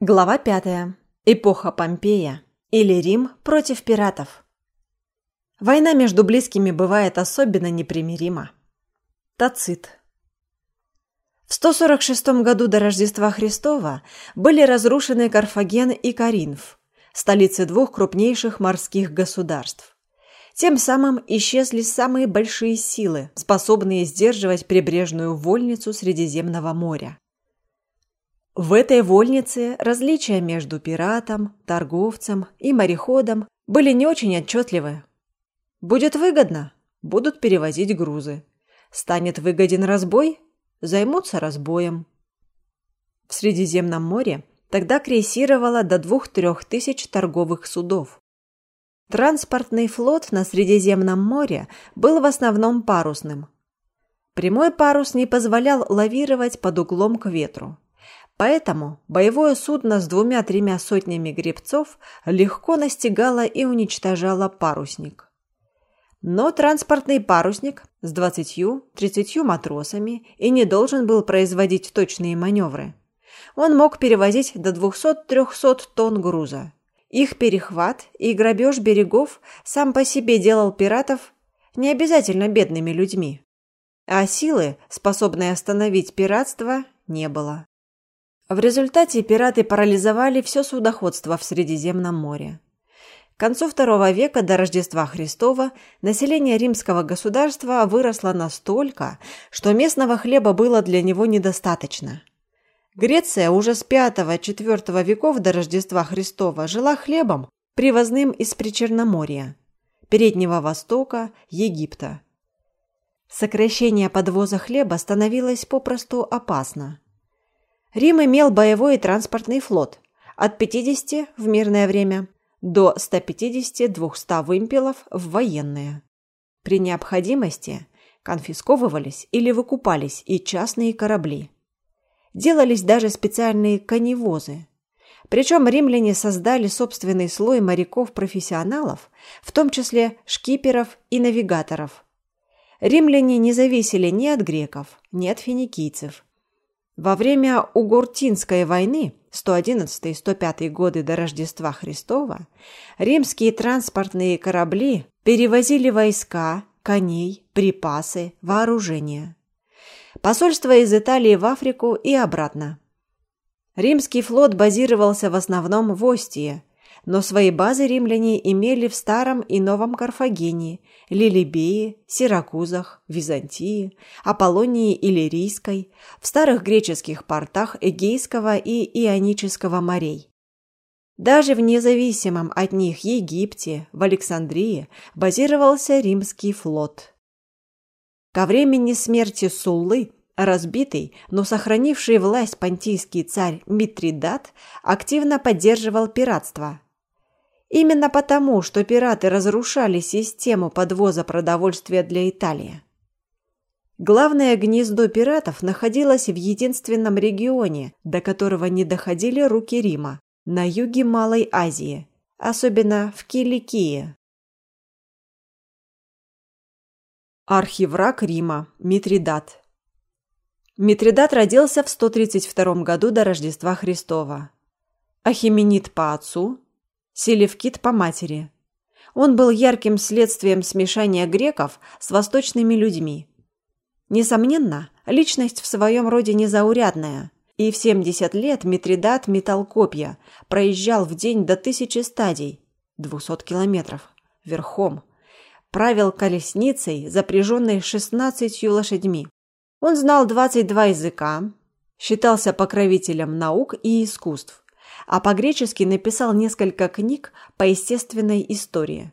Глава пятая. Эпоха Помпея или Рим против пиратов. Война между близкими бывает особенно непримирима. Тацит. В 146 году до Рождества Христова были разрушены Карфаген и Каринф, столицы двух крупнейших морских государств. Тем самым исчезли самые большие силы, способные сдерживать прибрежную вольницу Средиземного моря. В этой вольнице различия между пиратом, торговцем и мореходом были не очень отчетливы. Будет выгодно – будут перевозить грузы. Станет выгоден разбой – займутся разбоем. В Средиземном море тогда крейсировало до двух-трех тысяч торговых судов. Транспортный флот на Средиземном море был в основном парусным. Прямой парус не позволял лавировать под углом к ветру. Поэтому боевое судно с двумя-тремя сотнями гребцов легко настигало и уничтожало парусник. Но транспортный парусник с 20-30 матросами и не должен был производить точные маневры. Он мог перевозить до 200-300 тонн груза. Их перехват и грабеж берегов сам по себе делал пиратов не обязательно бедными людьми. А силы, способной остановить пиратство, не было. В результате пираты парализовали все судоходство в Средиземном море. К концу II века до Рождества Христова население римского государства выросло настолько, что местного хлеба было для него недостаточно. Греция уже с V-IV веков до Рождества Христова жила хлебом, привозным из Причерноморья, Переднего Востока, Египта. Сокращение подвоза хлеба становилось попросту опасно. Рим имел боевой и транспортный флот от 50 в мирное время до 150-200 вымпелов в военное. При необходимости конфисковывались или выкупались и частные корабли. Делались даже специальные коневозы. Причем римляне создали собственный слой моряков-профессионалов, в том числе шкиперов и навигаторов. Римляне не зависели ни от греков, ни от финикийцев, во время Угуртинской войны 111-105 годы до Рождества Христова римские транспортные корабли перевозили войска, коней, припасы, вооружение. Посольство из Италии в Африку и обратно. Римский флот базировался в основном в Остии, но свои базы римляне имели в Старом и Новом Карфагене, Лилибее, Сиракузах, Византии, Аполлонии и Лирийской, в старых греческих портах Эгейского и Ионического морей. Даже в независимом от них Египте, в Александрии, базировался римский флот. Ко времени смерти Суллы разбитый, но сохранивший власть понтийский царь Митридат активно поддерживал пиратство – Именно потому, что пираты разрушали систему подвоза продовольствия для Италии. Главное гнездо пиратов находилось в единственном регионе, до которого не доходили руки Рима, на юге Малой Азии, особенно в Киликии. Архивраг Рима, Митридат. Митридат родился в 132 году до Рождества Христова. Ахименид по отцу, Селевкид по матери. Он был ярким следствием смешания греков с восточными людьми. Несомненно, личность в своем роде незаурядная, и в 70 лет Митридат метал копья, проезжал в день до тысячи стадий, 200 километров, верхом, правил колесницей, запряженной 16 лошадьми. Он знал 22 языка, считался покровителем наук и искусств а по-гречески написал несколько книг по естественной истории.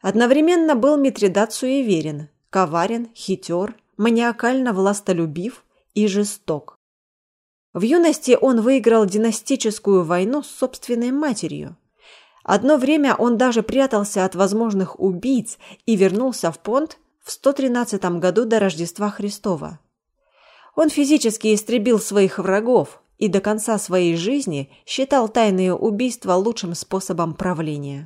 Одновременно был Митридат суеверен, коварен, хитер, маниакально властолюбив и жесток. В юности он выиграл династическую войну с собственной матерью. Одно время он даже прятался от возможных убийц и вернулся в Понт в 113 году до Рождества Христова. Он физически истребил своих врагов, и до конца своей жизни считал тайные убийства лучшим способом правления.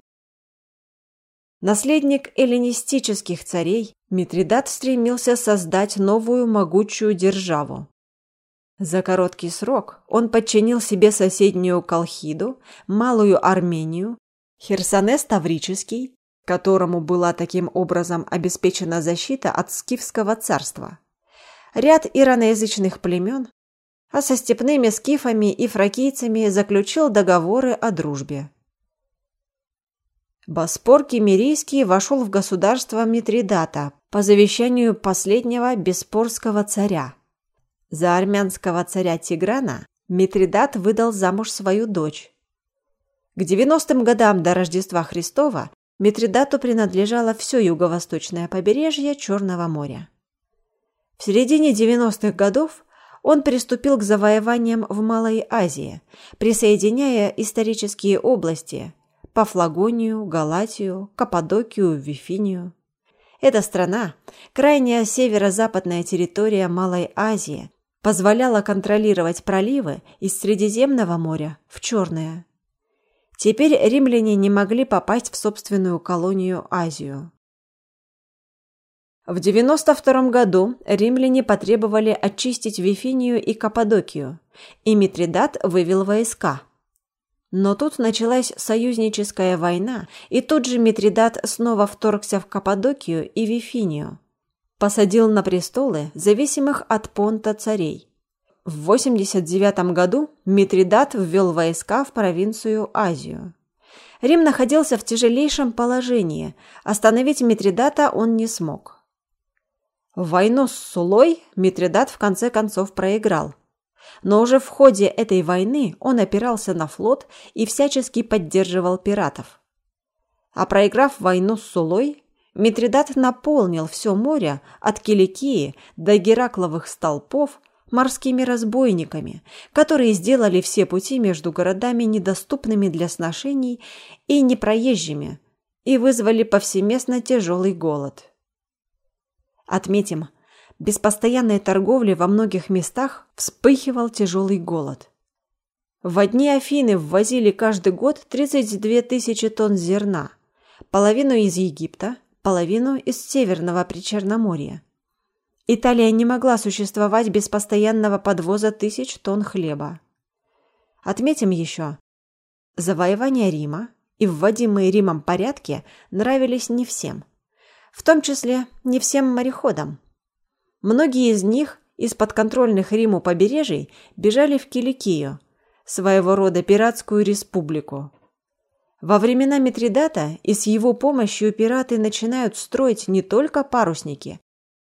Наследник эллинистических царей, Митридат стремился создать новую могучую державу. За короткий срок он подчинил себе соседнюю Колхиду, Малую Армению, Херсонес Таврический, которому была таким образом обеспечена защита от скифского царства, ряд ираноязычных племен, а со степными скифами и фракийцами заключил договоры о дружбе. Боспор Кемерийский вошел в государство Митридата по завещанию последнего беспорского царя. За армянского царя Тиграна Митридат выдал замуж свою дочь. К 90-м годам до Рождества Христова Митридату принадлежало все юго-восточное побережье Черного моря. В середине 90-х годов он приступил к завоеваниям в Малой Азии, присоединяя исторические области Пафлагонию, Галатию, Каппадокию, Вифинию. Эта страна, крайняя северо-западная территория Малой Азии, позволяла контролировать проливы из Средиземного моря в Черное. Теперь римляне не могли попасть в собственную колонию Азию. В 92 году римляне потребовали очистить Вифинию и Каппадокию, и Митридат вывел войска – но тут началась союзническая война, и тут же Митридат снова вторгся в Каппадокию и Вифинию. Посадил на престолы зависимых от понта царей. В 89 году Митридат ввел войска в провинцию Азию. Рим находился в тяжелейшем положении, остановить Митридата он не смог. Войну с Сулой Митридат в конце концов проиграл – но уже в ходе этой войны он опирался на флот и всячески поддерживал пиратов. А проиграв войну с Сулой, Митридат наполнил все море от Киликии до Геракловых столпов морскими разбойниками, которые сделали все пути между городами недоступными для сношений и непроезжими и вызвали повсеместно тяжелый голод. Отметим, без постоянной торговли во многих местах вспыхивал тяжелый голод. В одни Афины ввозили каждый год 32 тысячи тонн зерна, половину из Египта, половину из Северного Причерноморья. Италия не могла существовать без постоянного подвоза тысяч тонн хлеба. Отметим еще, завоевание Рима и вводимые Римом порядки нравились не всем, в том числе не всем мореходам. Многие из них из подконтрольных Риму побережий бежали в Киликию, своего рода пиратскую республику. Во времена Митридата и с его помощью пираты начинают строить не только парусники,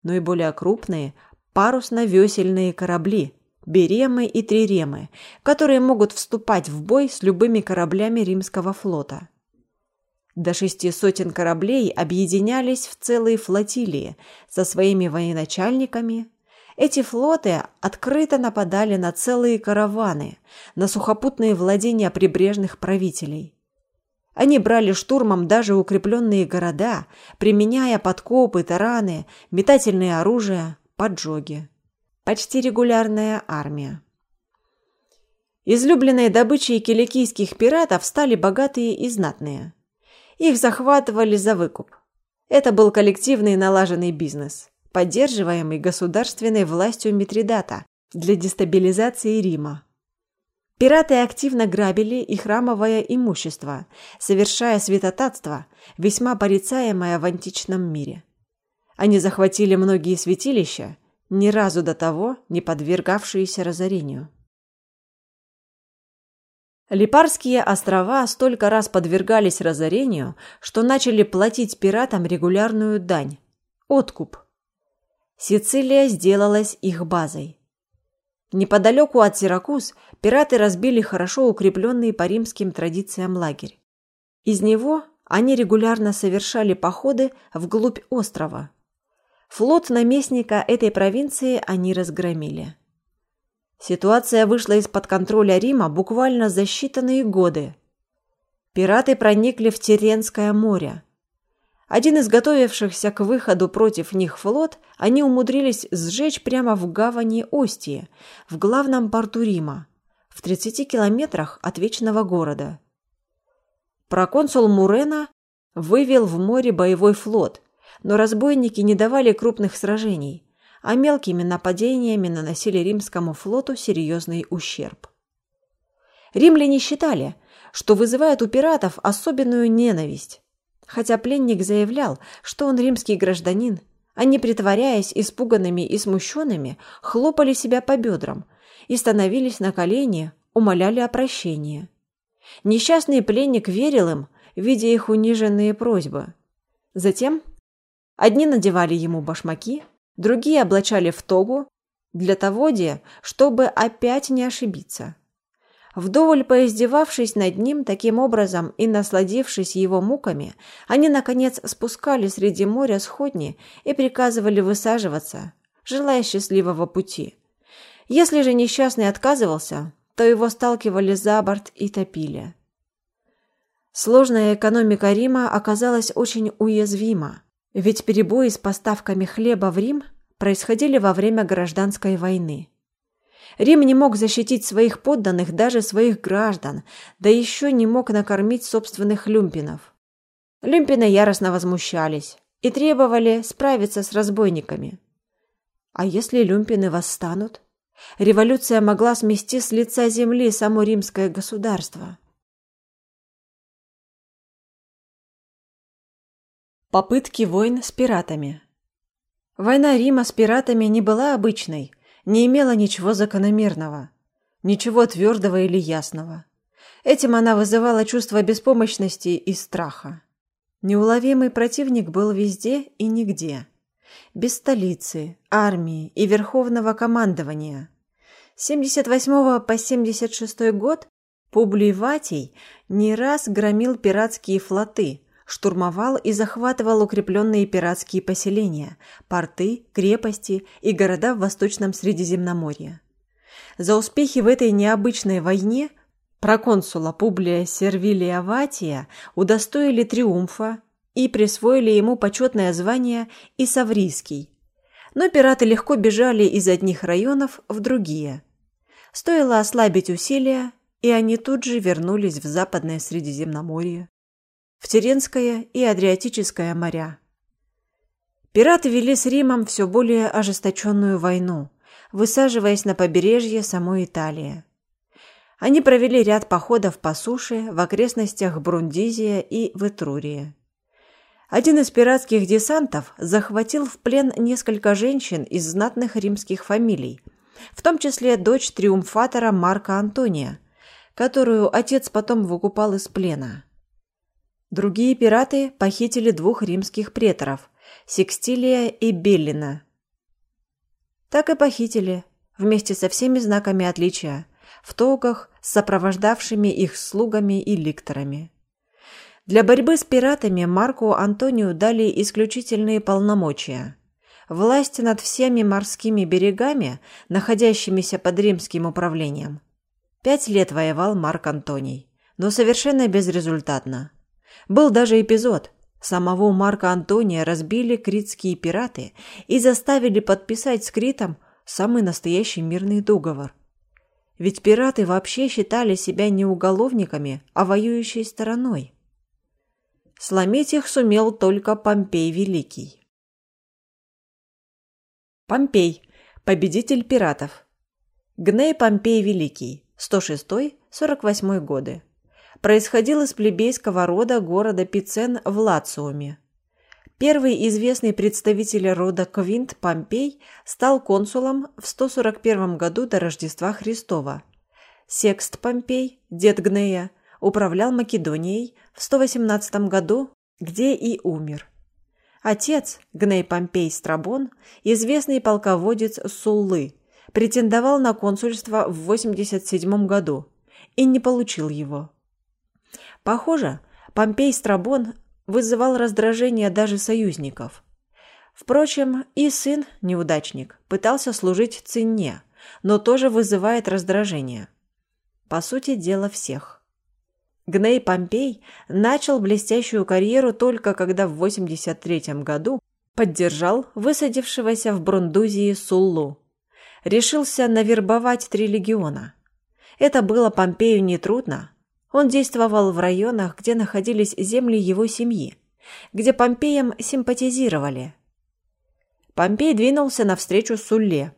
но и более крупные парусно-весельные корабли – беремы и триремы, которые могут вступать в бой с любыми кораблями римского флота. До шести сотен кораблей объединялись в целые флотилии со своими военачальниками. Эти флоты открыто нападали на целые караваны, на сухопутные владения прибрежных правителей. Они брали штурмом даже укрепленные города, применяя подкопы, тараны, метательные оружия, поджоги. Почти регулярная армия. Излюбленной добычей киликийских пиратов стали богатые и знатные – их захватывали за выкуп. Это был коллективный налаженный бизнес, поддерживаемый государственной властью Митридата для дестабилизации Рима. Пираты активно грабили и храмовое имущество, совершая святотатство, весьма порицаемое в античном мире. Они захватили многие святилища, ни разу до того не подвергавшиеся разорению. Липарские острова столько раз подвергались разорению, что начали платить пиратам регулярную дань – откуп. Сицилия сделалась их базой. Неподалеку от Сиракуз пираты разбили хорошо укрепленный по римским традициям лагерь. Из него они регулярно совершали походы вглубь острова. Флот наместника этой провинции они разгромили. Ситуация вышла из-под контроля Рима буквально за считанные годы. Пираты проникли в Теренское море. Один из готовившихся к выходу против них флот они умудрились сжечь прямо в гавани Остии, в главном порту Рима, в 30 километрах от Вечного города. Проконсул Мурена вывел в море боевой флот, но разбойники не давали крупных сражений, а мелкими нападениями наносили римскому флоту серьезный ущерб. Римляне считали, что вызывает у пиратов особенную ненависть, хотя пленник заявлял, что он римский гражданин, они, притворяясь испуганными и смущенными, хлопали себя по бедрам и становились на колени, умоляли о прощении. Несчастный пленник верил им, видя их униженные просьбы. Затем одни надевали ему башмаки, другие облачали в тогу, для того, чтобы опять не ошибиться. Вдоволь поиздевавшись над ним таким образом и насладившись его муками, они, наконец, спускали среди моря сходни и приказывали высаживаться, желая счастливого пути. Если же несчастный отказывался, то его сталкивали за борт и топили. Сложная экономика Рима оказалась очень уязвима, ведь перебои с поставками хлеба в Рим происходили во время гражданской войны. Рим не мог защитить своих подданных, даже своих граждан, да еще не мог накормить собственных люмпинов. Люмпины яростно возмущались и требовали справиться с разбойниками. А если люмпины восстанут? Революция могла смести с лица земли само римское государство. Попытки войн с пиратами Война Рима с пиратами не была обычной, не имела ничего закономерного, ничего твердого или ясного. Этим она вызывала чувство беспомощности и страха. Неуловимый противник был везде и нигде. Без столицы, армии и верховного командования. С 78 по 76 год Публий Ватий не раз громил пиратские флоты – штурмовал и захватывал укрепленные пиратские поселения, порты, крепости и города в Восточном Средиземноморье. За успехи в этой необычной войне проконсула Публия Сервилия Ватия удостоили триумфа и присвоили ему почетное звание Исаврийский. Но пираты легко бежали из одних районов в другие. Стоило ослабить усилия, и они тут же вернулись в Западное Средиземноморье в Теренское и Адриатическое моря. Пираты вели с Римом все более ожесточенную войну, высаживаясь на побережье самой Италии. Они провели ряд походов по суше в окрестностях Брундизия и в Этрурии. Один из пиратских десантов захватил в плен несколько женщин из знатных римских фамилий, в том числе дочь триумфатора Марка Антония, которую отец потом выкупал из плена. Другие пираты похитили двух римских преторов – Секстилия и Беллина. Так и похитили, вместе со всеми знаками отличия, в тогах с сопровождавшими их слугами и ликторами. Для борьбы с пиратами Марку Антонию дали исключительные полномочия. Власть над всеми морскими берегами, находящимися под римским управлением. Пять лет воевал Марк Антоний, но совершенно безрезультатно. Был даже эпизод. Самого Марка Антония разбили критские пираты и заставили подписать с Критом самый настоящий мирный договор. Ведь пираты вообще считали себя не уголовниками, а воюющей стороной. Сломить их сумел только Помпей Великий. Помпей, победитель пиратов. Гней Помпей Великий, 106-48 годы происходил из плебейского рода города Пицен в Лациуме. Первый известный представитель рода Квинт Помпей стал консулом в 141 году до Рождества Христова. Секст Помпей, дед Гнея, управлял Македонией в 118 году, где и умер. Отец, Гней Помпей Страбон, известный полководец Суллы, претендовал на консульство в 87 году и не получил его. Похоже, Помпей Страбон вызывал раздражение даже союзников. Впрочем, и сын, неудачник, пытался служить цене, но тоже вызывает раздражение. По сути дела всех. Гней Помпей начал блестящую карьеру только когда в 83 году поддержал высадившегося в Брундузии Суллу. Решился навербовать три легиона. Это было Помпею нетрудно, он действовал в районах, где находились земли его семьи, где Помпеям симпатизировали. Помпей двинулся навстречу Сулле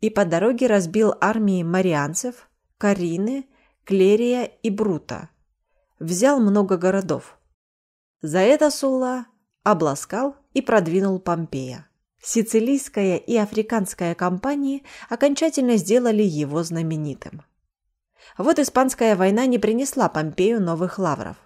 и по дороге разбил армии марианцев, Карины, Клерия и Брута. Взял много городов. За это Сулла обласкал и продвинул Помпея. Сицилийская и африканская кампании окончательно сделали его знаменитым. Вот Испанская война не принесла Помпею новых лавров.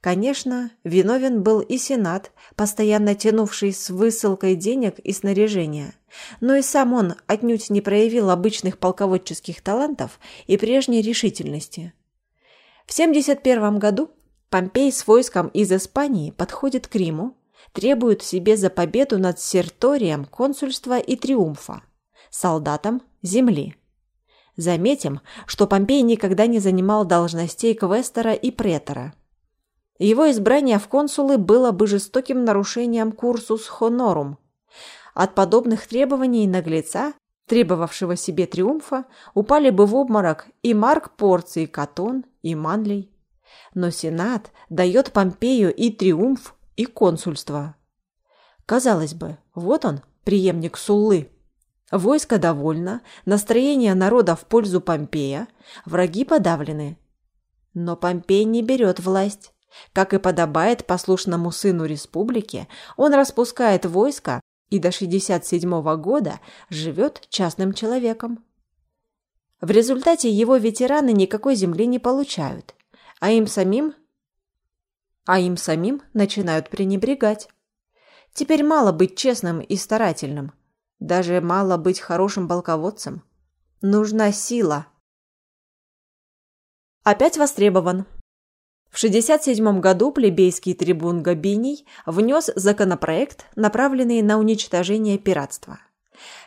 Конечно, виновен был и Сенат, постоянно тянувший с высылкой денег и снаряжения, но и сам он отнюдь не проявил обычных полководческих талантов и прежней решительности. В 71 году Помпей с войском из Испании подходит к Риму, требует себе за победу над Серторием консульства и триумфа, солдатам земли. Заметим, что Помпей никогда не занимал должностей квестора и претора. Его избрание в консулы было бы жестоким нарушением курсус хонорум. От подобных требований наглеца, требовавшего себе триумфа, упали бы в обморок и Марк Порций Катон и Манлей. Но Сенат дает Помпею и триумф, и консульство. Казалось бы, вот он, преемник Суллы. Войско довольно, настроение народа в пользу Помпея, враги подавлены. Но Помпей не берет власть. Как и подобает послушному сыну республики, он распускает войско и до 67 года живет частным человеком. В результате его ветераны никакой земли не получают, а им самим а им самим начинают пренебрегать. Теперь мало быть честным и старательным, даже мало быть хорошим полководцем. Нужна сила. Опять востребован. В 67 году плебейский трибун Габиний внес законопроект, направленный на уничтожение пиратства.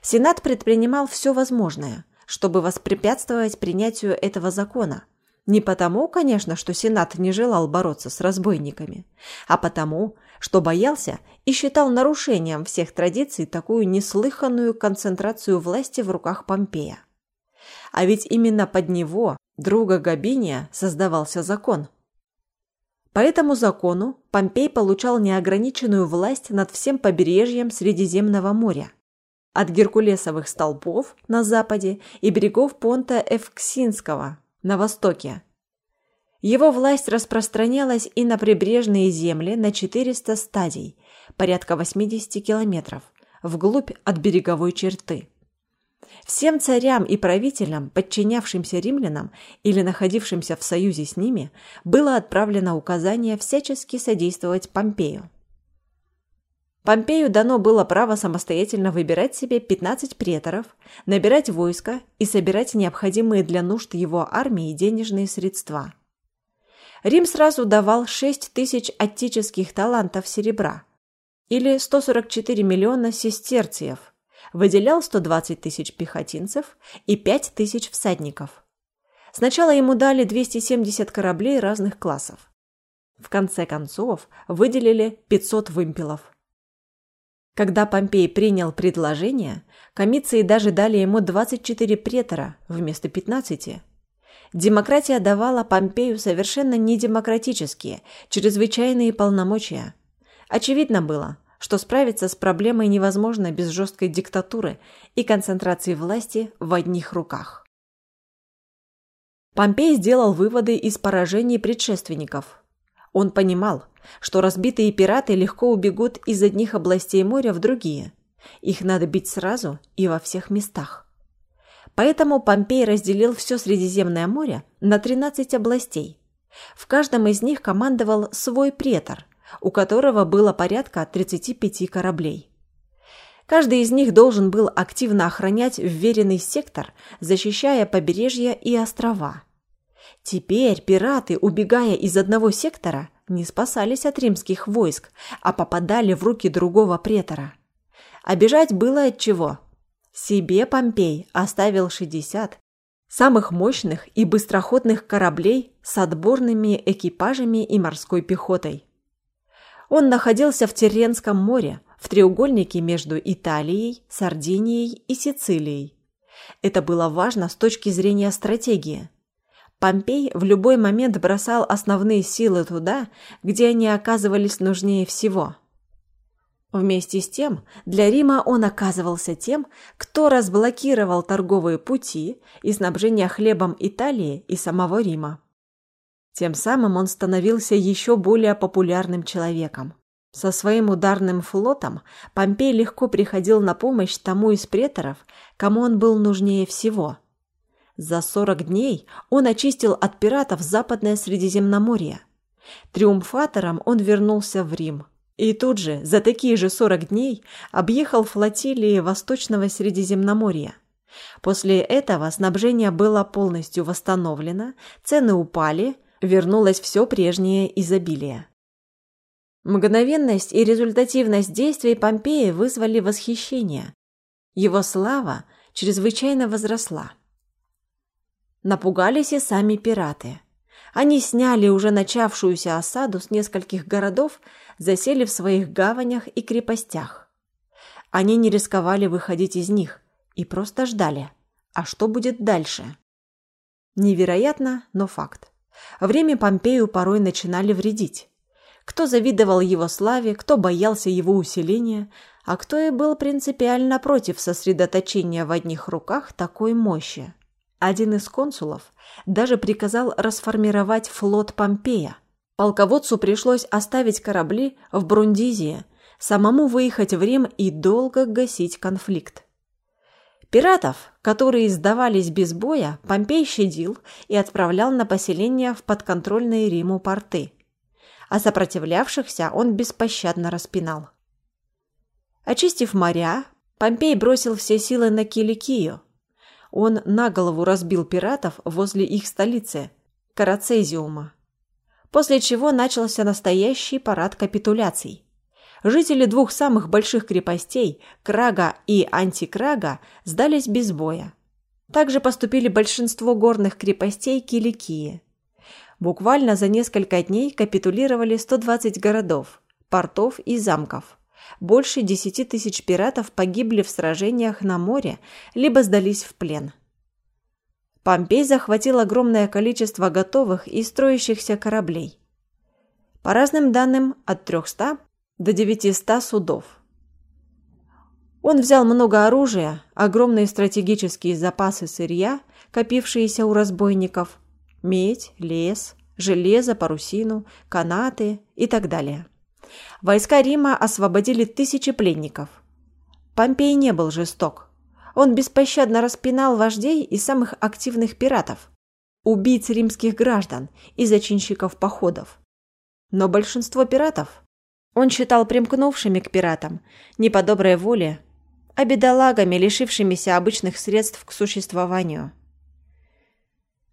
Сенат предпринимал все возможное, чтобы воспрепятствовать принятию этого закона, не потому, конечно, что Сенат не желал бороться с разбойниками, а потому, что боялся и считал нарушением всех традиций такую неслыханную концентрацию власти в руках Помпея. А ведь именно под него, друга Габиния, создавался закон. По этому закону Помпей получал неограниченную власть над всем побережьем Средиземного моря, от Геркулесовых столпов на западе и берегов понта Эвксинского на востоке. Его власть распространялась и на прибрежные земли на 400 стадий, порядка 80 километров, вглубь от береговой черты. Всем царям и правителям, подчинявшимся римлянам или находившимся в союзе с ними, было отправлено указание всячески содействовать Помпею. Помпею дано было право самостоятельно выбирать себе 15 преторов, набирать войско и собирать необходимые для нужд его армии денежные средства. Рим сразу давал 6 тысяч аттических талантов серебра, или 144 миллиона сестерциев, выделял 120 тысяч пехотинцев и 5 тысяч всадников. Сначала ему дали 270 кораблей разных классов. В конце концов выделили 500 вымпелов. Когда Помпей принял предложение, комиции даже дали ему 24 претора вместо 15. Демократия давала Помпею совершенно недемократические, чрезвычайные полномочия. Очевидно было, что справиться с проблемой невозможно без жесткой диктатуры и концентрации власти в одних руках. Помпей сделал выводы из поражений предшественников. Он понимал, что разбитые пираты легко убегут из одних областей моря в другие. Их надо бить сразу и во всех местах. Поэтому Помпей разделил все Средиземное море на 13 областей. В каждом из них командовал свой претор, у которого было порядка 35 кораблей. Каждый из них должен был активно охранять вверенный сектор, защищая побережье и острова. Теперь пираты, убегая из одного сектора, не спасались от римских войск, а попадали в руки другого претора. Обижать было от чего. Себе Помпей оставил 60 самых мощных и быстроходных кораблей с отборными экипажами и морской пехотой. Он находился в Терренском море, в треугольнике между Италией, Сардинией и Сицилией. Это было важно с точки зрения стратегии – Помпей в любой момент бросал основные силы туда, где они оказывались нужнее всего. Вместе с тем, для Рима он оказывался тем, кто разблокировал торговые пути и снабжение хлебом Италии и самого Рима. Тем самым он становился еще более популярным человеком. Со своим ударным флотом Помпей легко приходил на помощь тому из преторов, кому он был нужнее всего. За 40 дней он очистил от пиратов Западное Средиземноморье. Триумфатором он вернулся в Рим – и тут же, за такие же 40 дней, объехал флотилии Восточного Средиземноморья. После этого снабжение было полностью восстановлено, цены упали, вернулось все прежнее изобилие. Мгновенность и результативность действий Помпея вызвали восхищение. Его слава чрезвычайно возросла. Напугались и сами пираты. Они сняли уже начавшуюся осаду с нескольких городов, засели в своих гаванях и крепостях. Они не рисковали выходить из них и просто ждали. А что будет дальше? Невероятно, но факт. Время Помпею порой начинали вредить. Кто завидовал его славе, кто боялся его усиления, а кто и был принципиально против сосредоточения в одних руках такой мощи. Один из консулов даже приказал расформировать флот Помпея. Полководцу пришлось оставить корабли в Брундизии, самому выехать в Рим и долго гасить конфликт. Пиратов, которые сдавались без боя, Помпей щадил и отправлял на поселения в подконтрольные Риму порты. А сопротивлявшихся он беспощадно распинал. Очистив моря, Помпей бросил все силы на Киликию – он на голову разбил пиратов возле их столицы – Карацезиума. После чего начался настоящий парад капитуляций. Жители двух самых больших крепостей – Крага и Антикрага – сдались без боя. Также поступили большинство горных крепостей Киликии. Буквально за несколько дней капитулировали 120 городов, портов и замков – больше десяти тысяч пиратов погибли в сражениях на море, либо сдались в плен. Помпей захватил огромное количество готовых и строящихся кораблей. По разным данным, от 300 до 900 судов. Он взял много оружия, огромные стратегические запасы сырья, копившиеся у разбойников, медь, лес, железо, парусину, канаты и так далее. Войска Рима освободили тысячи пленников. Помпей не был жесток. Он беспощадно распинал вождей и самых активных пиратов, убийц римских граждан и зачинщиков походов. Но большинство пиратов он считал примкнувшими к пиратам не по доброй воле, а бедолагами, лишившимися обычных средств к существованию.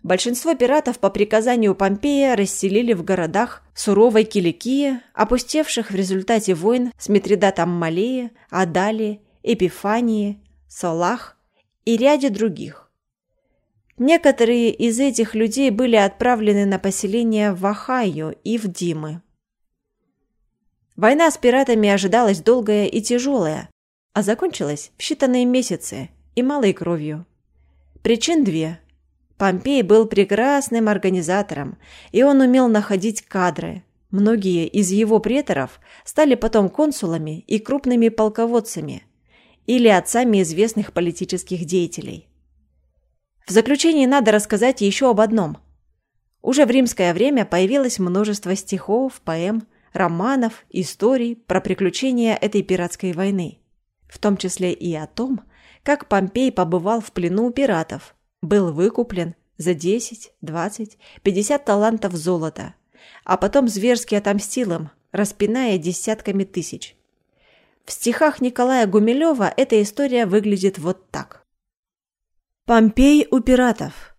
Большинство пиратов по приказанию Помпея расселили в городах суровой Киликии, опустевших в результате войн с Митридатом Малеи, Адали, Эпифании, Салах и ряде других. Некоторые из этих людей были отправлены на поселение в Ахайо и в Димы. Война с пиратами ожидалась долгая и тяжелая, а закончилась в считанные месяцы и малой кровью. Причин две – Помпей был прекрасным организатором, и он умел находить кадры. Многие из его преторов стали потом консулами и крупными полководцами или отцами известных политических деятелей. В заключение надо рассказать еще об одном. Уже в римское время появилось множество стихов, поэм, романов, историй про приключения этой пиратской войны, в том числе и о том, как Помпей побывал в плену у пиратов – был выкуплен за 10, 20, 50 талантов золота, а потом зверски отомстил им, распиная десятками тысяч. В стихах Николая Гумилева эта история выглядит вот так. Помпей у пиратов.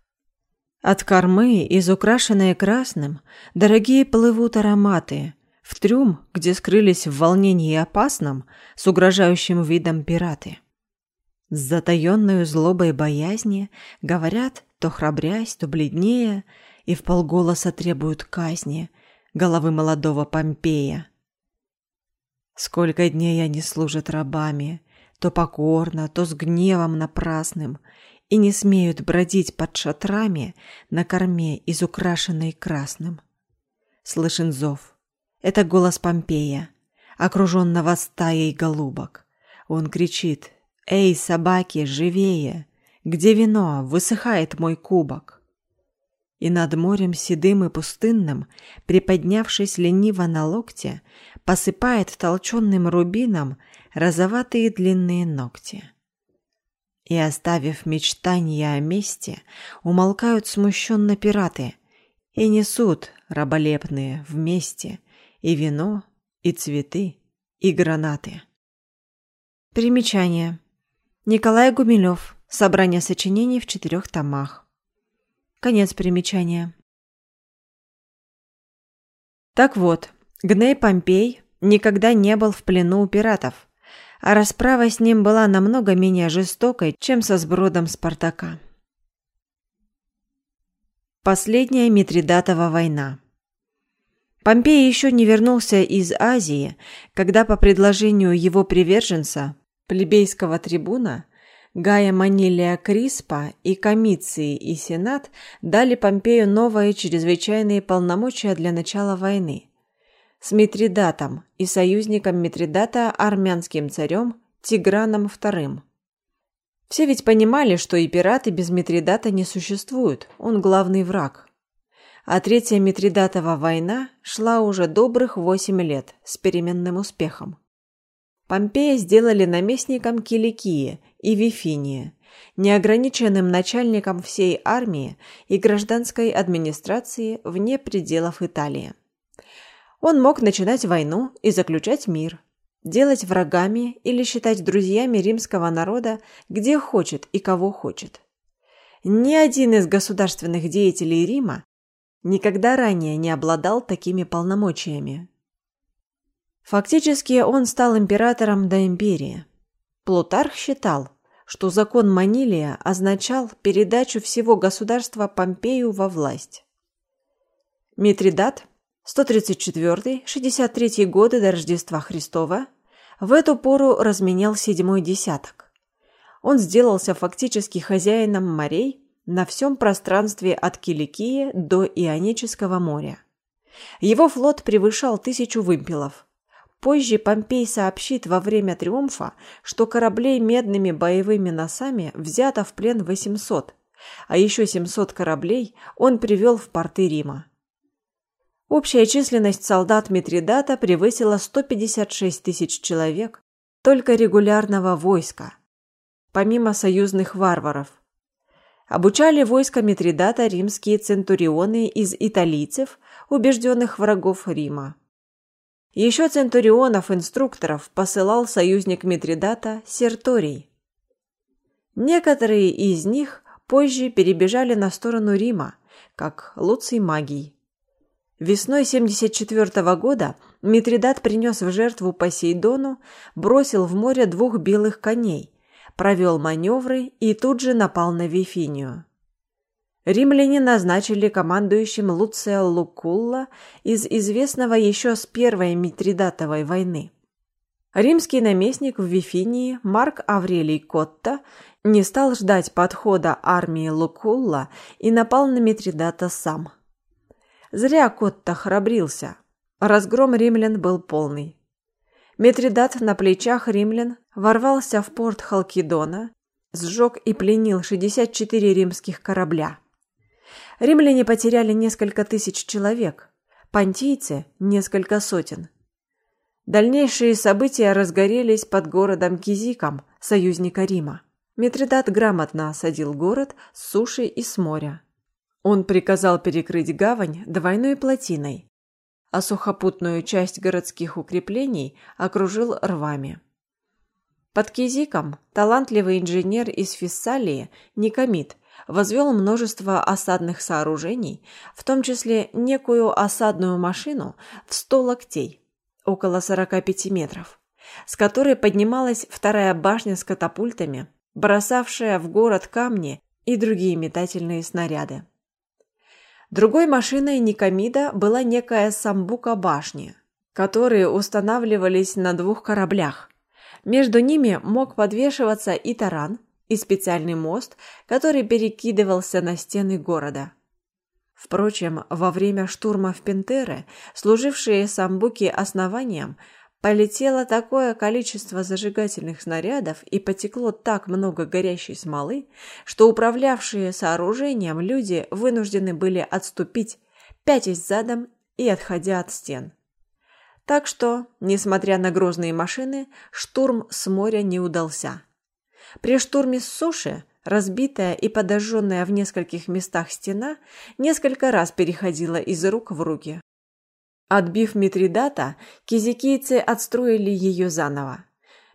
От кормы, изукрашенные красным, дорогие плывут ароматы. В трюм, где скрылись в волнении опасном, с угрожающим видом пираты. С затаенной злобой боязни говорят, то храбрясь, то бледнее, и в полголоса требуют казни головы молодого Помпея. Сколько дней они служат рабами, то покорно, то с гневом напрасным, и не смеют бродить под шатрами на корме, изукрашенной красным. Слышен зов. Это голос Помпея. окруженного стаей голубок. Он кричит «Эй, собаки, живее! Где вино? Высыхает мой кубок!» И над морем седым и пустынным, приподнявшись лениво на локте, посыпает толченным рубином розоватые длинные ногти. И, оставив мечтания о месте, умолкают смущенно пираты и несут, раболепные, вместе и вино, и цветы, и гранаты. Примечание. Николай Гумилев. Собрание сочинений в четырех томах. Конец примечания. Так вот, Гней Помпей никогда не был в плену у пиратов, а расправа с ним была намного менее жестокой, чем со сбродом Спартака. Последняя Митридатова война. Помпей еще не вернулся из Азии, когда по предложению его приверженца, плебейского трибуна, Гая Манилия Криспа и Комиции и Сенат дали Помпею новые чрезвычайные полномочия для начала войны с Митридатом и союзником Митридата армянским царем Тиграном II. Все ведь понимали, что и пираты без Митридата не существуют, он главный враг. А третья Митридатова война шла уже добрых восемь лет с переменным успехом. Помпея сделали наместником Киликии и Вифинии, неограниченным начальником всей армии и гражданской администрации вне пределов Италии. Он мог начинать войну и заключать мир, делать врагами или считать друзьями римского народа где хочет и кого хочет. Ни один из государственных деятелей Рима никогда ранее не обладал такими полномочиями. Фактически он стал императором до империи. Плутарх считал, что закон Манилия означал передачу всего государства Помпею во власть. Митридат 134-63 годы до Рождества Христова в эту пору разменял седьмой десяток. Он сделался фактически хозяином морей на всем пространстве от Киликии до Ионического моря. Его флот превышал тысячу вымпелов – Позже Помпей сообщит во время триумфа, что кораблей медными боевыми носами взято в плен 800, а еще 700 кораблей он привел в порты Рима. Общая численность солдат Митридата превысила 156 тысяч человек только регулярного войска, помимо союзных варваров. Обучали войско Митридата римские центурионы из италийцев, убежденных врагов Рима. Еще центурионов-инструкторов посылал союзник Митридата Серторий. Некоторые из них позже перебежали на сторону Рима, как Луций Магий. Весной 74 -го года Митридат принес в жертву Посейдону, бросил в море двух белых коней, провел маневры и тут же напал на Вифинию. Римляне назначили командующим Луция Лукулла из известного еще с первой Митридатовой войны. Римский наместник в Вифинии Марк Аврелий Котта не стал ждать подхода армии Лукулла и напал на Митридата сам. Зря Котта храбрился. Разгром римлян был полный. Митридат на плечах римлян ворвался в порт Халкидона, сжег и пленил 64 римских корабля. Римляне потеряли несколько тысяч человек, понтийцы – несколько сотен. Дальнейшие события разгорелись под городом Кизиком, союзника Рима. Митридат грамотно осадил город с суши и с моря. Он приказал перекрыть гавань двойной плотиной, а сухопутную часть городских укреплений окружил рвами. Под Кизиком талантливый инженер из Фессалии Никомит возвел множество осадных сооружений, в том числе некую осадную машину в 100 локтей, около 45 метров, с которой поднималась вторая башня с катапультами, бросавшая в город камни и другие метательные снаряды. Другой машиной Никомида была некая самбука башни, которые устанавливались на двух кораблях. Между ними мог подвешиваться и таран, и специальный мост, который перекидывался на стены города. Впрочем, во время штурма в Пентере, служившие самбуки основанием, полетело такое количество зажигательных снарядов и потекло так много горящей смолы, что управлявшие сооружением люди вынуждены были отступить, пятясь задом и отходя от стен. Так что, несмотря на грозные машины, штурм с моря не удался. При штурме с суши разбитая и подожженная в нескольких местах стена несколько раз переходила из рук в руки. Отбив Митридата, кизикийцы отстроили ее заново.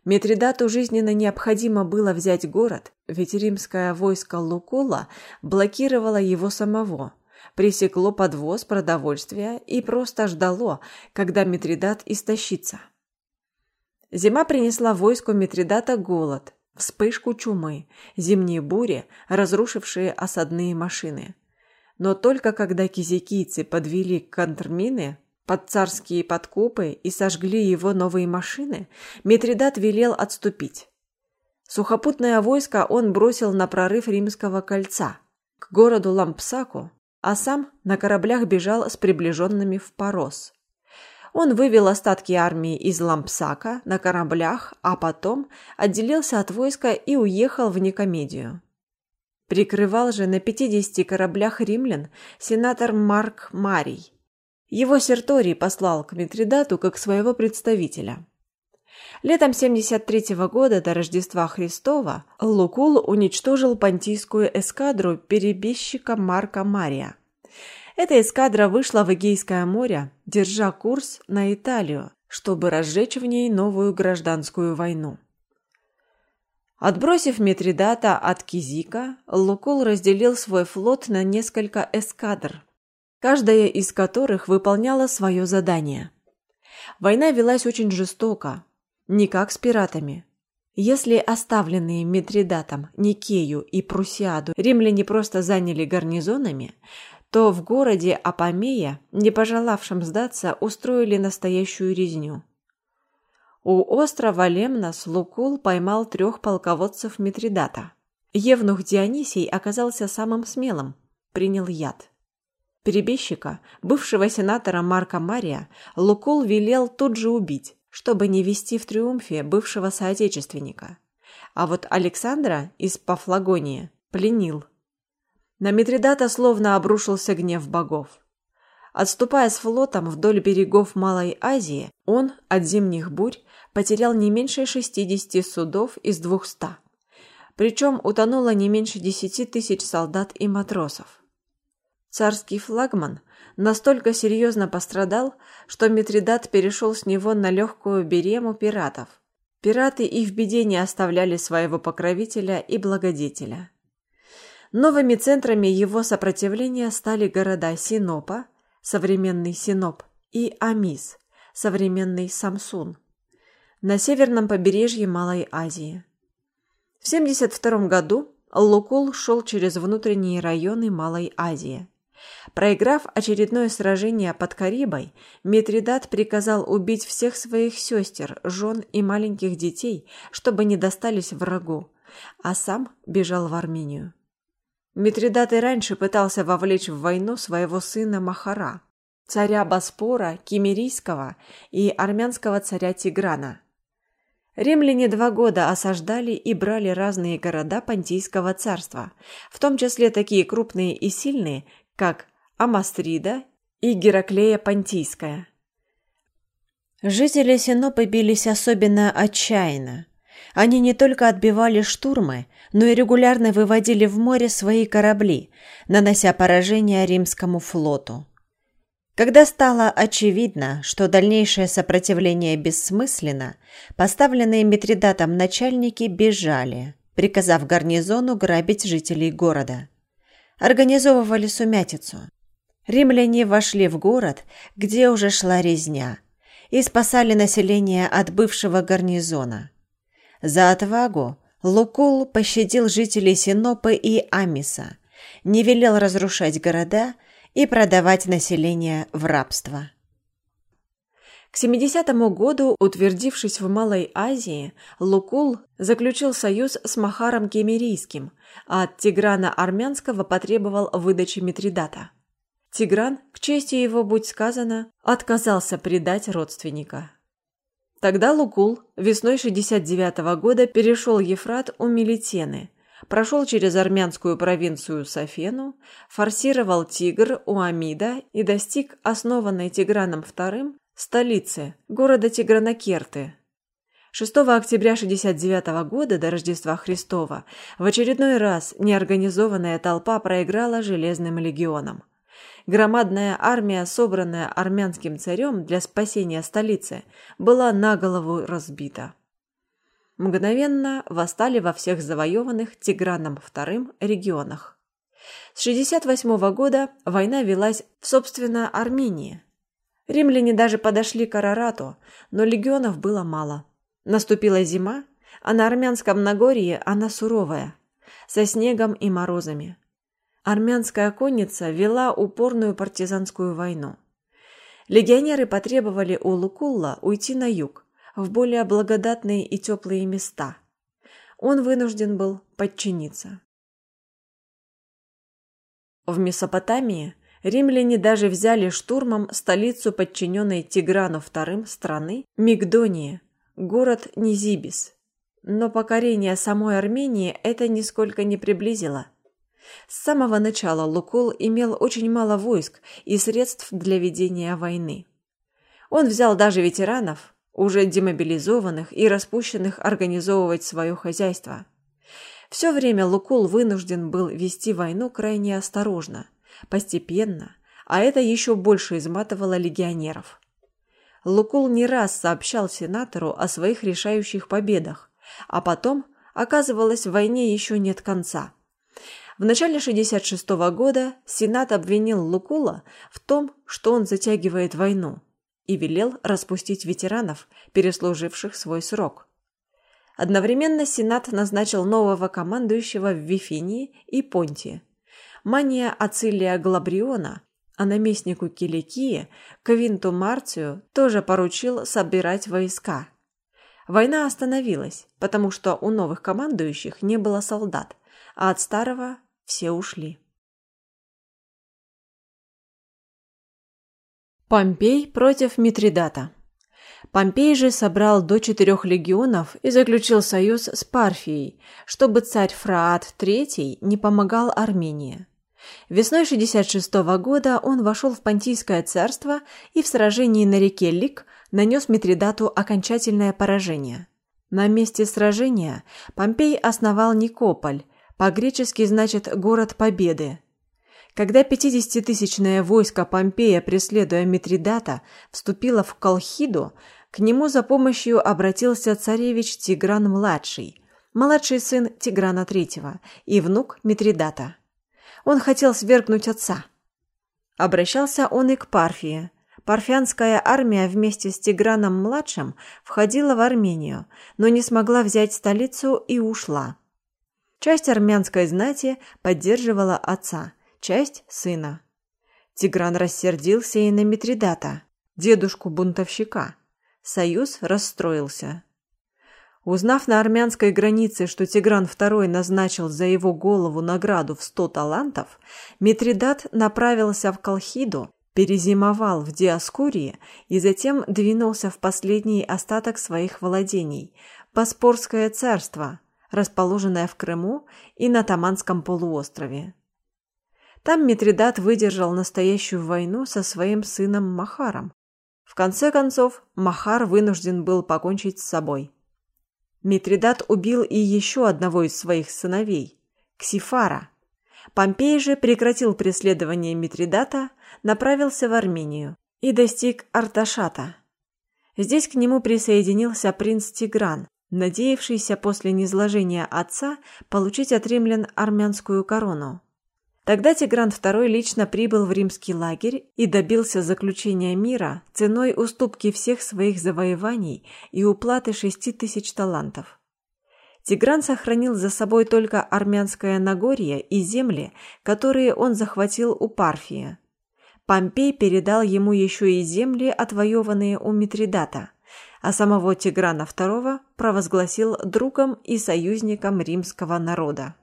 Митридату жизненно необходимо было взять город, ведь римское войско Лукула блокировало его самого, пресекло подвоз продовольствия и просто ждало, когда Митридат истощится. Зима принесла войску Митридата голод, вспышку чумы, зимние бури, разрушившие осадные машины. Но только когда кизикийцы подвели контрмины, под царские подкопы и сожгли его новые машины, Митридат велел отступить. Сухопутное войско он бросил на прорыв Римского кольца, к городу Лампсаку, а сам на кораблях бежал с приближенными в Порос. Он вывел остатки армии из Лампсака на кораблях, а потом отделился от войска и уехал в Никомедию. Прикрывал же на 50 кораблях римлян сенатор Марк Марий, его Серторий послал к Митридату как своего представителя. Летом 73 года до Рождества Христова Лукул уничтожил понтийскую эскадру перебежчика Марка Мария. Эта эскадра вышла в Эгейское море, держа курс на Италию, чтобы разжечь в ней новую гражданскую войну. Отбросив Митридата от Кизика, Лукул разделил свой флот на несколько эскадр, каждая из которых выполняла свое задание. Война велась очень жестоко, не как с пиратами. Если оставленные Митридатом Никею и Прусиаду римляне просто заняли гарнизонами, то в городе Апамея, не пожелавшем сдаться, устроили настоящую резню. У острова Лемнос Лукул поймал трех полководцев Митридата. Евнух Дионисий оказался самым смелым, принял яд. Перебежчика, бывшего сенатора Марка Мария, Лукул велел тут же убить, чтобы не вести в триумфе бывшего соотечественника. А вот Александра из Пафлагонии пленил. На Митридата словно обрушился гнев богов. Отступая с флотом вдоль берегов Малой Азии, он от зимних бурь потерял не меньше 60 судов из 200. Причем утонуло не меньше 10 тысяч солдат и матросов. Царский флагман настолько серьезно пострадал, что Митридат перешел с него на легкую берему пиратов. Пираты и в беде не оставляли своего покровителя и благодетеля. Новыми центрами его сопротивления стали города Синопа, современный Синоп, и Амис, современный Самсун, на северном побережье Малой Азии. В 72 году Лукул шел через внутренние районы Малой Азии. Проиграв очередное сражение под Карибой, Митридат приказал убить всех своих сестер, жен и маленьких детей, чтобы не достались врагу, а сам бежал в Армению. Митридат и раньше пытался вовлечь в войну своего сына Махара, царя Боспора, Кимерийского и армянского царя Тиграна. Римляне два года осаждали и брали разные города Понтийского царства, в том числе такие крупные и сильные, как Амастрида и Гераклея Понтийская. Жители Синопы бились особенно отчаянно. Они не только отбивали штурмы, но и регулярно выводили в море свои корабли, нанося поражение римскому флоту. Когда стало очевидно, что дальнейшее сопротивление бессмысленно, поставленные Митридатом начальники бежали, приказав гарнизону грабить жителей города организовывали сумятицу. Римляне вошли в город, где уже шла резня, и спасали население от бывшего гарнизона. За отвагу Лукул пощадил жителей Синопы и Амиса, не велел разрушать города и продавать население в рабство. К 70 году, утвердившись в Малой Азии, Лукул заключил союз с Махаром Кемерийским, а от Тиграна Армянского потребовал выдачи Митридата. Тигран, к чести его будь сказано, отказался предать родственника. Тогда Лукул весной 69 года перешел Ефрат у Милитены, прошел через армянскую провинцию Софену, форсировал Тигр у Амида и достиг основанной Тиграном II столицы, города Тигранакерты. 6 октября 69 года до Рождества Христова в очередной раз неорганизованная толпа проиграла Железным легионам. Громадная армия, собранная армянским царем для спасения столицы, была на голову разбита. Мгновенно восстали во всех завоеванных Тиграном II регионах. С 68 года война велась в, собственно, Армении. Римляне даже подошли к Арарату, но легионов было мало. Наступила зима, а на армянском Нагорье она суровая, со снегом и морозами. Армянская конница вела упорную партизанскую войну. Легионеры потребовали у Лукулла уйти на юг, в более благодатные и теплые места. Он вынужден был подчиниться. В Месопотамии римляне даже взяли штурмом столицу подчиненной Тиграну II страны Мигдонии, город Низибис. Но покорение самой Армении это нисколько не приблизило. С самого начала Лукул имел очень мало войск и средств для ведения войны. Он взял даже ветеранов, уже демобилизованных и распущенных организовывать свое хозяйство. Все время Лукул вынужден был вести войну крайне осторожно, постепенно, а это еще больше изматывало легионеров. Лукул не раз сообщал сенатору о своих решающих победах, а потом, оказывалось, в войне еще нет конца. В начале 66 -го года Сенат обвинил Лукула в том, что он затягивает войну, и велел распустить ветеранов, переслуживших свой срок. Одновременно Сенат назначил нового командующего в Вифинии и Понтии. Мания Ацилия Глабриона а наместнику Киликии, Квинту Марцию, тоже поручил собирать войска. Война остановилась, потому что у новых командующих не было солдат, а от старого все ушли. Помпей против Митридата Помпей же собрал до четырех легионов и заключил союз с Парфией, чтобы царь Фраат III не помогал Армении. Весной 66 -го года он вошел в Понтийское царство и в сражении на реке Лик нанес Митридату окончательное поражение. На месте сражения Помпей основал Никополь, по-гречески значит «город победы». Когда 50-тысячное войско Помпея, преследуя Митридата, вступило в Колхиду, к нему за помощью обратился царевич Тигран-младший, младший сын Тиграна III и внук Митридата. Он хотел свергнуть отца. Обращался он и к Парфии. Парфянская армия вместе с Тиграном-младшим входила в Армению, но не смогла взять столицу и ушла. Часть армянской знати поддерживала отца, часть – сына. Тигран рассердился и на Митридата, дедушку-бунтовщика. Союз расстроился. Узнав на армянской границе, что Тигран II назначил за его голову награду в 100 талантов, Митридат направился в Колхиду, перезимовал в Диаскурии и затем двинулся в последний остаток своих владений – Паспорское царство, расположенное в Крыму и на Таманском полуострове. Там Митридат выдержал настоящую войну со своим сыном Махаром. В конце концов, Махар вынужден был покончить с собой. Митридат убил и еще одного из своих сыновей – Ксифара. Помпей же прекратил преследование Митридата, направился в Армению и достиг Арташата. Здесь к нему присоединился принц Тигран, надеявшийся после низложения отца получить от римлян армянскую корону. Тогда Тигран II лично прибыл в римский лагерь и добился заключения мира ценой уступки всех своих завоеваний и уплаты шести тысяч талантов. Тигран сохранил за собой только армянское Нагорье и земли, которые он захватил у Парфия. Помпей передал ему еще и земли, отвоеванные у Митридата, а самого Тиграна II провозгласил другом и союзником римского народа.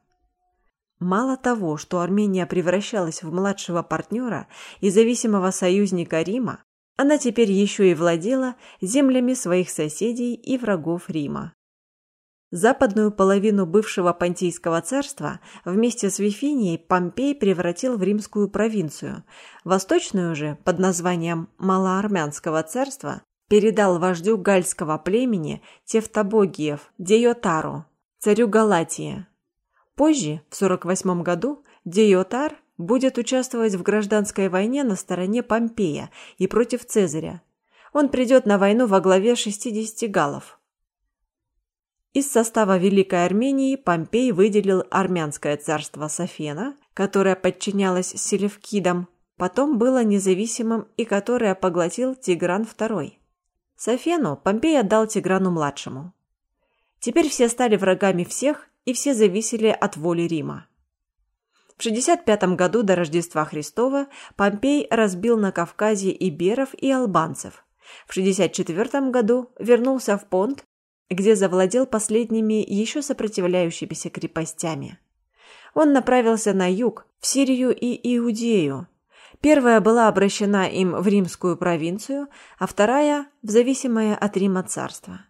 Мало того, что Армения превращалась в младшего партнера и зависимого союзника Рима, она теперь еще и владела землями своих соседей и врагов Рима. Западную половину бывшего Понтийского царства вместе с Вифинией Помпей превратил в римскую провинцию, восточную же, под названием Малоармянского царства, передал вождю гальского племени Тевтобогиев Диотару, царю Галатии. Позже, в 48 году, Диотар будет участвовать в гражданской войне на стороне Помпея и против Цезаря. Он придет на войну во главе 60 галлов. Из состава Великой Армении Помпей выделил армянское царство Софена, которое подчинялось Селевкидам, потом было независимым и которое поглотил Тигран II. Софену Помпей отдал Тиграну-младшему. Теперь все стали врагами всех, и все зависели от воли Рима. В 65 году до Рождества Христова Помпей разбил на Кавказе иберов и албанцев. В 64 году вернулся в Понт где завладел последними еще сопротивляющимися крепостями. Он направился на юг, в Сирию и Иудею. Первая была обращена им в римскую провинцию, а вторая – в зависимое от Рима царство.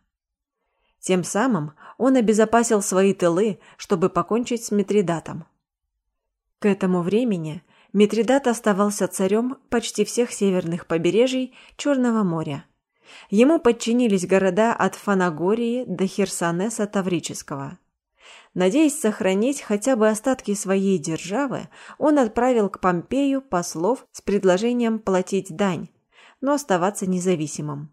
Тем самым он обезопасил свои тылы, чтобы покончить с Митридатом. К этому времени Митридат оставался царем почти всех северных побережий Черного моря – Ему подчинились города от Фанагории до Херсонеса Таврического. Надеясь сохранить хотя бы остатки своей державы, он отправил к Помпею послов с предложением платить дань, но оставаться независимым.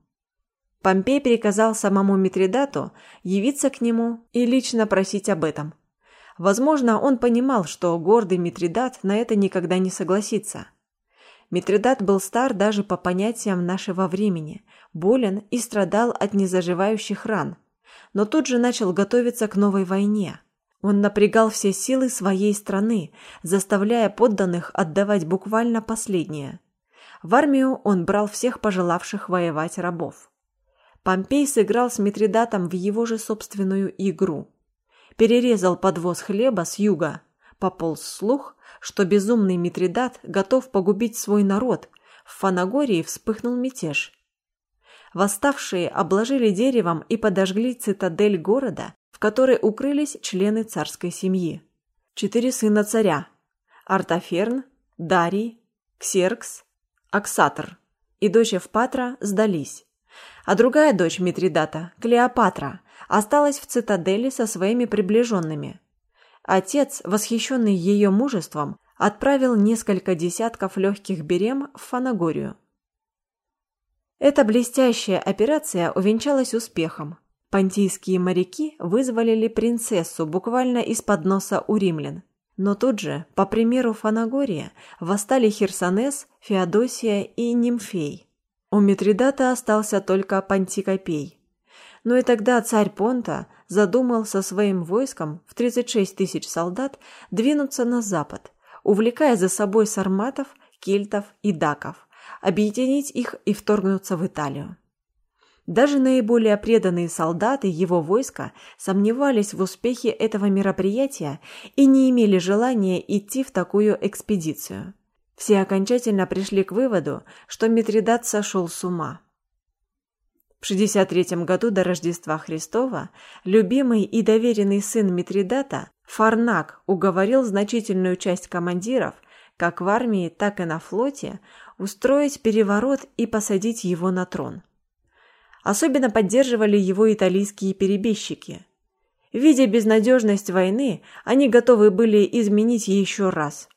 Помпей приказал самому Митридату явиться к нему и лично просить об этом. Возможно, он понимал, что гордый Митридат на это никогда не согласится – Митридат был стар даже по понятиям нашего времени, болен и страдал от незаживающих ран, но тут же начал готовиться к новой войне. Он напрягал все силы своей страны, заставляя подданных отдавать буквально последнее. В армию он брал всех пожелавших воевать рабов. Помпей сыграл с Митридатом в его же собственную игру. Перерезал подвоз хлеба с юга, пополз слух, что безумный Митридат готов погубить свой народ. В Фанагории вспыхнул мятеж. Восставшие обложили деревом и подожгли цитадель города, в которой укрылись члены царской семьи. Четыре сына царя – Артаферн, Дарий, Ксеркс, Аксатр и дочь Евпатра сдались. А другая дочь Митридата, Клеопатра, осталась в цитадели со своими приближенными – Отец, восхищенный ее мужеством, отправил несколько десятков легких берем в Фанагорию. Эта блестящая операция увенчалась успехом. Понтийские моряки вызволили принцессу буквально из-под носа у римлян. Но тут же, по примеру Фанагория, восстали Херсонес, Феодосия и Нимфей. У Митридата остался только Пантикопей. Но и тогда царь Понта задумал со своим войском в 36 тысяч солдат двинуться на запад, увлекая за собой сарматов, кельтов и даков, объединить их и вторгнуться в Италию. Даже наиболее преданные солдаты его войска сомневались в успехе этого мероприятия и не имели желания идти в такую экспедицию. Все окончательно пришли к выводу, что Митридат сошел с ума. В 63 году до Рождества Христова любимый и доверенный сын Митридата Фарнак уговорил значительную часть командиров, как в армии, так и на флоте, устроить переворот и посадить его на трон. Особенно поддерживали его итальянские перебежчики. Видя безнадежность войны, они готовы были изменить еще раз.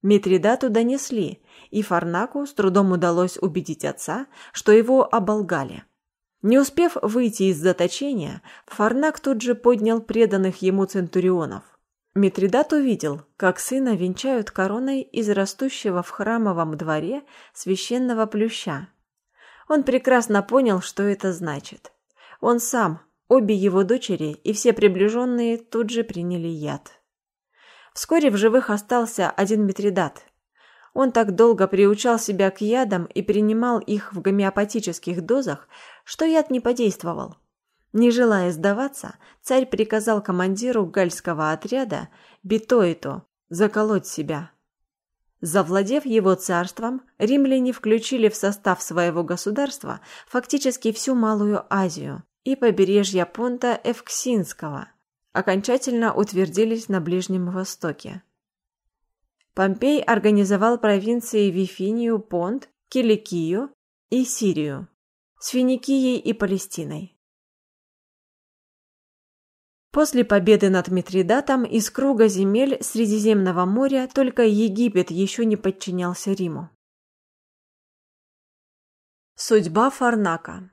Митридату донесли, и Фарнаку с трудом удалось убедить отца, что его оболгали. Не успев выйти из заточения, Фарнак тут же поднял преданных ему центурионов. Митридат увидел, как сына венчают короной из растущего в храмовом дворе священного плюща. Он прекрасно понял, что это значит. Он сам, обе его дочери и все приближенные тут же приняли яд. Вскоре в живых остался один Митридат. Он так долго приучал себя к ядам и принимал их в гомеопатических дозах, что яд не подействовал. Не желая сдаваться, царь приказал командиру гальского отряда Битоиту заколоть себя. Завладев его царством, римляне включили в состав своего государства фактически всю Малую Азию и побережье Понта Эвксинского, окончательно утвердились на Ближнем Востоке. Помпей организовал провинции Вифинию, Понт, Киликию и Сирию с Финикией и Палестиной. После победы над Митридатом из круга земель Средиземного моря только Египет еще не подчинялся Риму. Судьба Фарнака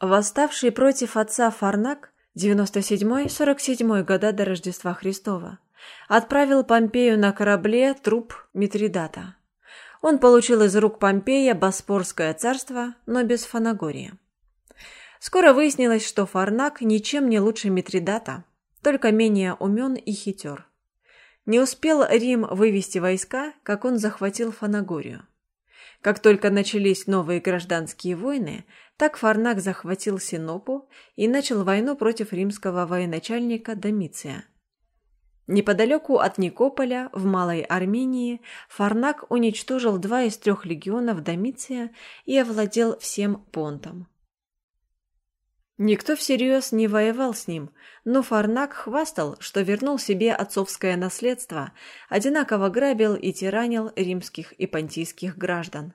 Восставший против отца Фарнак 97-47 года до Рождества Христова отправил Помпею на корабле труп Митридата. Он получил из рук Помпея Боспорское царство, но без Фанагория. Скоро выяснилось, что Фарнак ничем не лучше Митридата – только менее умен и хитер. Не успел Рим вывести войска, как он захватил Фанагорию. Как только начались новые гражданские войны, так Фарнак захватил Синопу и начал войну против римского военачальника Домиция. Неподалеку от Никополя, в Малой Армении, Фарнак уничтожил два из трех легионов Домиция и овладел всем понтом. Никто всерьез не воевал с ним, но Фарнак хвастал, что вернул себе отцовское наследство, одинаково грабил и тиранил римских и понтийских граждан.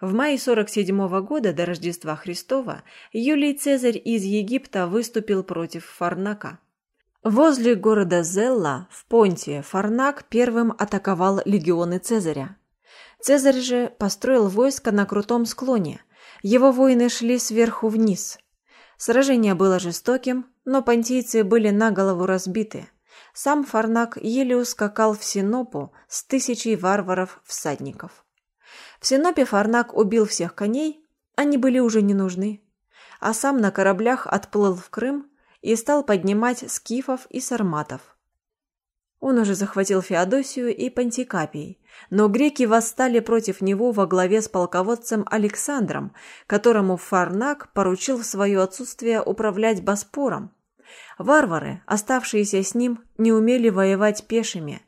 В мае 47 -го года до Рождества Христова Юлий Цезарь из Египта выступил против Фарнака. Возле города Зелла в Понтии Фарнак первым атаковал легионы Цезаря. Цезарь же построил войско на крутом склоне. Его воины шли сверху вниз – Сражение было жестоким, но понтийцы были на голову разбиты. Сам Фарнак еле ускакал в Синопу с тысячей варваров-всадников. В Синопе Фарнак убил всех коней, они были уже не нужны, а сам на кораблях отплыл в Крым и стал поднимать скифов и сарматов. Он уже захватил Феодосию и Пантикапий, но греки восстали против него во главе с полководцем Александром, которому Фарнак поручил в свое отсутствие управлять Боспором. Варвары, оставшиеся с ним, не умели воевать пешими,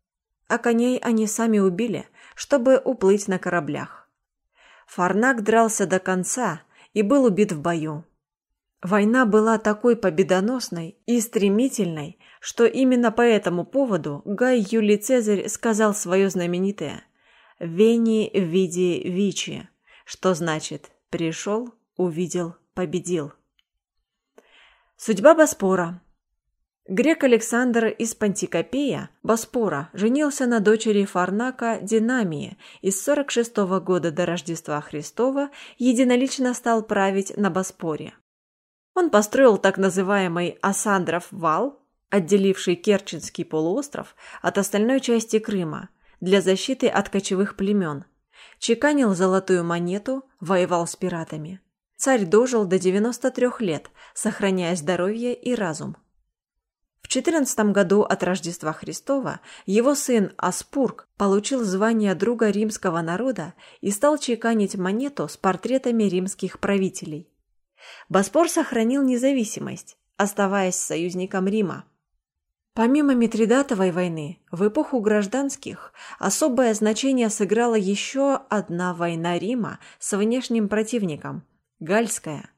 а коней они сами убили, чтобы уплыть на кораблях. Фарнак дрался до конца и был убит в бою. Война была такой победоносной и стремительной, что именно по этому поводу Гай Юлий Цезарь сказал свое знаменитое «Вени види вичи», что значит «пришел, увидел, победил». Судьба Боспора Грек Александр из Пантикопея, Боспора, женился на дочери Фарнака Динамии и с 46 года до Рождества Христова единолично стал править на Боспоре. Он построил так называемый Асандров вал, отделивший Керченский полуостров от остальной части Крыма для защиты от кочевых племен, чеканил золотую монету, воевал с пиратами. Царь дожил до 93 лет, сохраняя здоровье и разум. В 14 году от Рождества Христова его сын Аспург получил звание друга римского народа и стал чеканить монету с портретами римских правителей. Боспор сохранил независимость, оставаясь союзником Рима. Помимо Митридатовой войны, в эпоху гражданских особое значение сыграла еще одна война Рима с внешним противником – Гальская.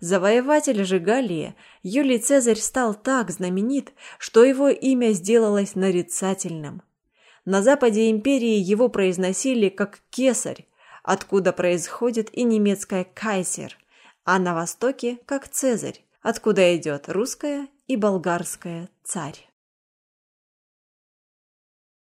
Завоеватель же Галлии Юлий Цезарь стал так знаменит, что его имя сделалось нарицательным. На западе империи его произносили как «кесарь», откуда происходит и немецкое «кайсер», а на востоке как Цезарь, откуда идет русское и болгарское царь.